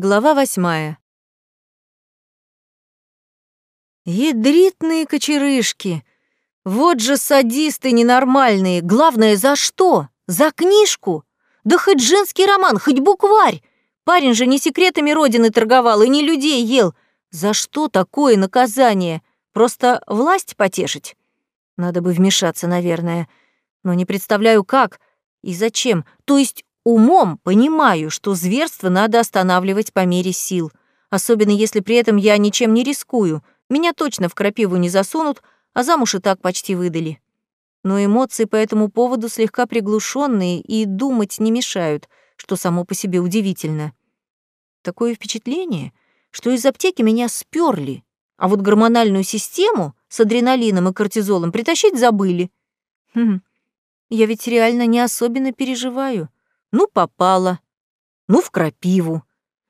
Глава восьмая. Ядритные кочерышки. Вот же садисты ненормальные. Главное, за что? За книжку? Да хоть женский роман, хоть букварь. Парень же не секретами родины торговал и не людей ел. За что такое наказание? Просто власть потешить? Надо бы вмешаться, наверное. Но не представляю, как и зачем. То есть Умом понимаю, что зверство надо останавливать по мере сил, особенно если при этом я ничем не рискую. Меня точно в крапиву не засунут, а замуж и так почти выдали. Но эмоции по этому поводу слегка приглушенные и думать не мешают, что само по себе удивительно. Такое впечатление, что из аптеки меня сперли, а вот гормональную систему с адреналином и кортизолом притащить забыли. Хм, я ведь реально не особенно переживаю. Ну, попала. Ну, в крапиву.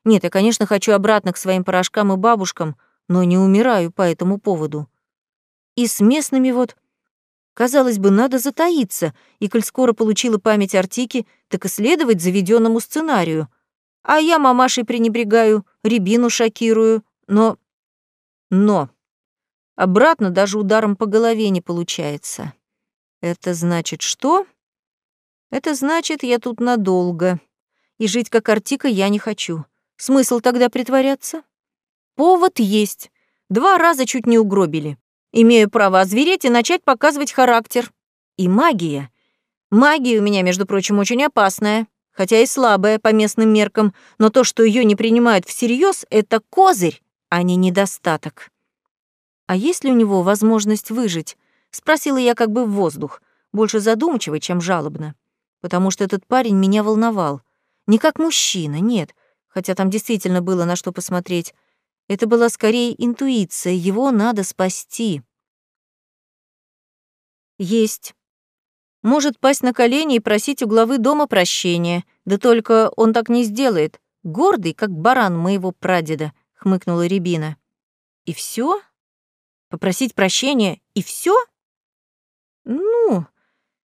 Нет, я, конечно, хочу обратно к своим порошкам и бабушкам, но не умираю по этому поводу. И с местными вот... Казалось бы, надо затаиться, и, коль скоро получила память Артики, так и следовать заведенному сценарию. А я мамашей пренебрегаю, рябину шокирую, но... Но... Обратно даже ударом по голове не получается. Это значит что? Это значит, я тут надолго. И жить как Артика я не хочу. Смысл тогда притворяться? Повод есть. Два раза чуть не угробили. Имею право озвереть и начать показывать характер. И магия. Магия у меня, между прочим, очень опасная, хотя и слабая по местным меркам, но то, что ее не принимают всерьез, это козырь, а не недостаток. А есть ли у него возможность выжить? Спросила я как бы в воздух, больше задумчиво, чем жалобно потому что этот парень меня волновал. Не как мужчина, нет, хотя там действительно было на что посмотреть. Это была скорее интуиция, его надо спасти. Есть. Может пасть на колени и просить у главы дома прощения, да только он так не сделает. Гордый, как баран моего прадеда, хмыкнула Рябина. И все? Попросить прощения и все? Ну,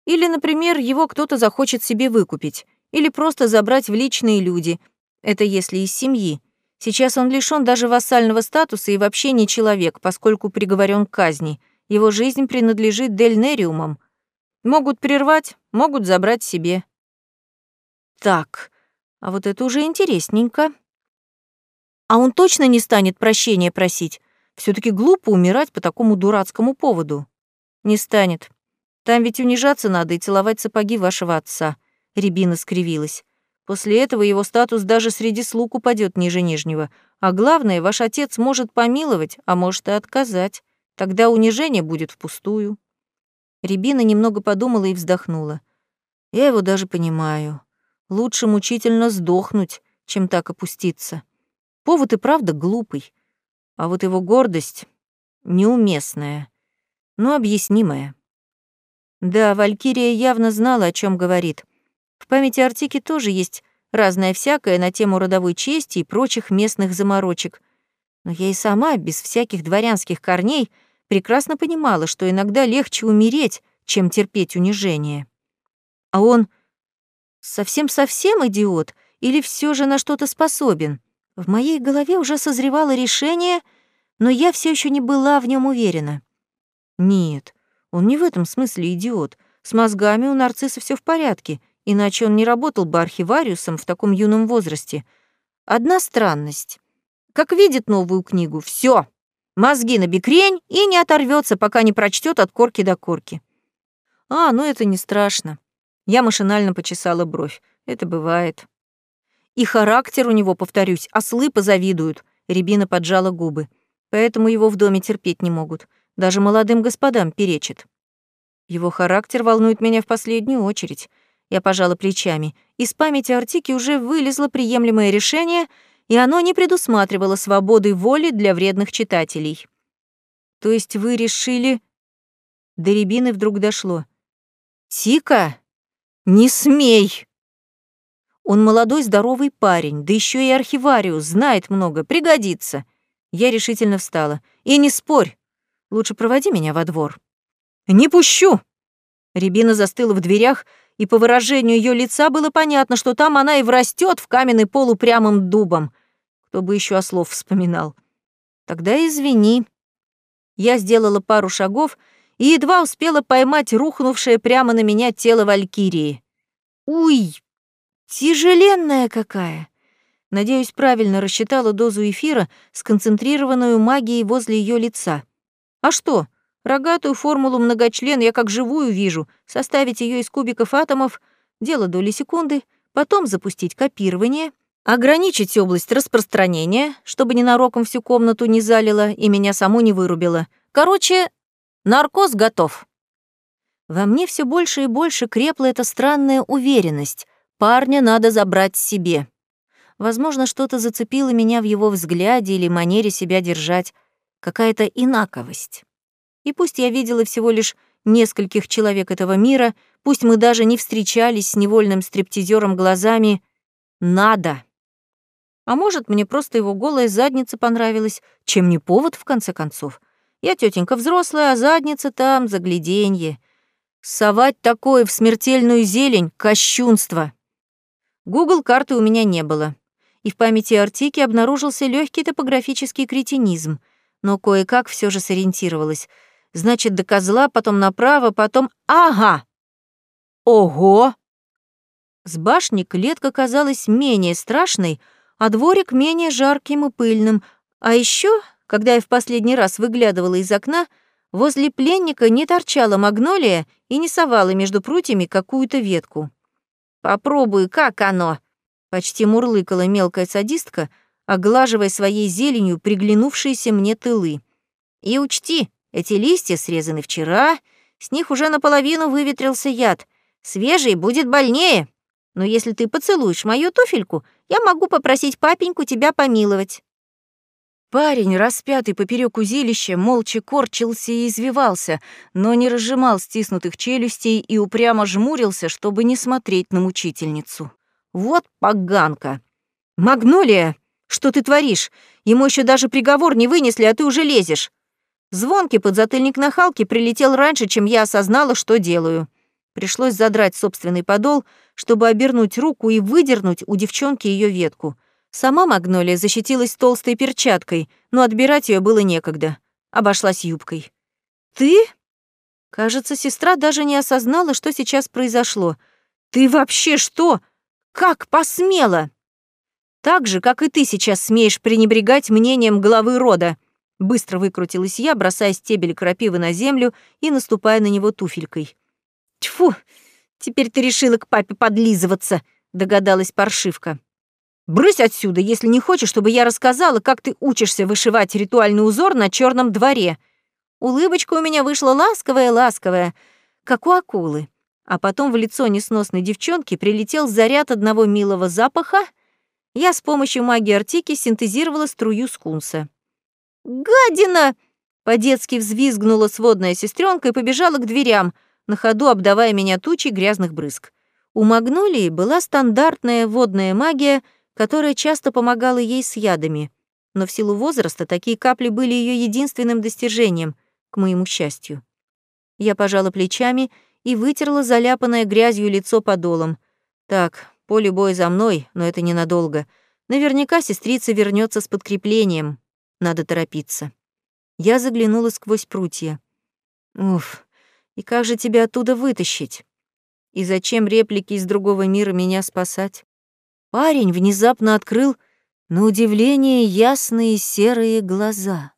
или, например, его кто-то захочет себе выкупить, или просто забрать в личные люди. Это если из семьи. Сейчас он лишён даже вассального статуса и вообще не человек, поскольку приговорен к казни. Его жизнь принадлежит Дельнериумам. Могут прервать, могут забрать себе. Так, а вот это уже интересненько. А он точно не станет прощения просить? все таки глупо умирать по такому дурацкому поводу. Не станет. Там ведь унижаться надо и целовать сапоги вашего отца. Рябина скривилась. После этого его статус даже среди слуг упадет ниже нижнего. А главное, ваш отец может помиловать, а может и отказать. Тогда унижение будет впустую. Рябина немного подумала и вздохнула. Я его даже понимаю. Лучше мучительно сдохнуть, чем так опуститься. Повод и правда глупый. А вот его гордость неуместная, но объяснимая. Да, Валькирия явно знала, о чем говорит. В памяти Артики тоже есть разное всякое на тему родовой чести и прочих местных заморочек. Но я и сама, без всяких дворянских корней, прекрасно понимала, что иногда легче умереть, чем терпеть унижение. А он совсем-совсем идиот или все же на что-то способен? В моей голове уже созревало решение, но я все еще не была в нем уверена. Нет, он не в этом смысле идиот. С мозгами у нарцисса все в порядке, иначе он не работал бы архивариусом в таком юном возрасте. Одна странность. Как видит новую книгу, все, мозги на бекрень и не оторвется, пока не прочтет от корки до корки. А, ну это не страшно. Я машинально почесала бровь. Это бывает. И характер у него, повторюсь, ослы позавидуют. Рябина поджала губы. Поэтому его в доме терпеть не могут. Даже молодым господам перечит. Его характер волнует меня в последнюю очередь. Я пожала плечами. Из памяти Артики уже вылезло приемлемое решение, и оно не предусматривало свободы воли для вредных читателей. То есть вы решили... До Рябины вдруг дошло. «Тика, не смей!» Он молодой, здоровый парень, да еще и архивариус, знает много, пригодится. Я решительно встала. И не спорь, Лучше проводи меня во двор». «Не пущу!» Рябина застыла в дверях, и по выражению ее лица было понятно, что там она и врастет в каменный пол упрямым дубом. Кто бы еще ослов вспоминал. Тогда извини. Я сделала пару шагов и едва успела поймать рухнувшее прямо на меня тело Валькирии. Уй, тяжеленная какая! Надеюсь, правильно рассчитала дозу эфира, сконцентрированную магией возле ее лица. А что? Рогатую формулу многочлен я как живую вижу. Составить ее из кубиков атомов — дело доли секунды, потом запустить копирование, ограничить область распространения, чтобы ненароком всю комнату не залило и меня саму не вырубило. Короче, наркоз готов. Во мне все больше и больше крепла эта странная уверенность. Парня надо забрать себе. Возможно, что-то зацепило меня в его взгляде или манере себя держать, какая-то инаковость. И пусть я видела всего лишь нескольких человек этого мира, пусть мы даже не встречались с невольным стриптизером глазами, надо. А может, мне просто его голая задница понравилась, чем не повод, в конце концов. Я тетенька взрослая, а задница там, загляденье. Совать такое в смертельную зелень — кощунство. Гугл карты у меня не было и в памяти Артики обнаружился легкий топографический кретинизм, но кое-как все же сориентировалась. Значит, до козла, потом направо, потом... Ага! Ого! С башни клетка казалась менее страшной, а дворик менее жарким и пыльным. А еще, когда я в последний раз выглядывала из окна, возле пленника не торчала магнолия и не совала между прутьями какую-то ветку. «Попробуй, как оно?» Почти мурлыкала мелкая садистка, оглаживая своей зеленью приглянувшиеся мне тылы. И учти, эти листья срезаны вчера, с них уже наполовину выветрился яд. Свежий будет больнее. Но если ты поцелуешь мою туфельку, я могу попросить папеньку тебя помиловать». Парень, распятый поперек узилища, молча корчился и извивался, но не разжимал стиснутых челюстей и упрямо жмурился, чтобы не смотреть на мучительницу. Вот поганка. Магнолия, что ты творишь? Ему еще даже приговор не вынесли, а ты уже лезешь. Звонкий подзатыльник на Халке прилетел раньше, чем я осознала, что делаю. Пришлось задрать собственный подол, чтобы обернуть руку и выдернуть у девчонки ее ветку. Сама Магнолия защитилась толстой перчаткой, но отбирать ее было некогда. Обошлась юбкой. «Ты?» Кажется, сестра даже не осознала, что сейчас произошло. «Ты вообще что?» Как посмела? Так же, как и ты сейчас смеешь пренебрегать мнением главы рода. Быстро выкрутилась я, бросая стебель крапивы на землю и наступая на него туфелькой. Тьфу, теперь ты решила к папе подлизываться, догадалась паршивка. Брысь отсюда, если не хочешь, чтобы я рассказала, как ты учишься вышивать ритуальный узор на черном дворе. Улыбочка у меня вышла ласковая-ласковая, как у акулы. А потом в лицо несносной девчонки прилетел заряд одного милого запаха, я с помощью магии Артики синтезировала струю скунса. «Гадина!» — по-детски взвизгнула сводная сестренка и побежала к дверям, на ходу обдавая меня тучей грязных брызг. У Магнолии была стандартная водная магия, которая часто помогала ей с ядами, но в силу возраста такие капли были ее единственным достижением, к моему счастью. Я пожала плечами и вытерла заляпанное грязью лицо подолом. Так, поле боя за мной, но это ненадолго. Наверняка сестрица вернется с подкреплением. Надо торопиться. Я заглянула сквозь прутья. Уф, и как же тебя оттуда вытащить? И зачем реплики из другого мира меня спасать? Парень внезапно открыл, на удивление, ясные серые глаза.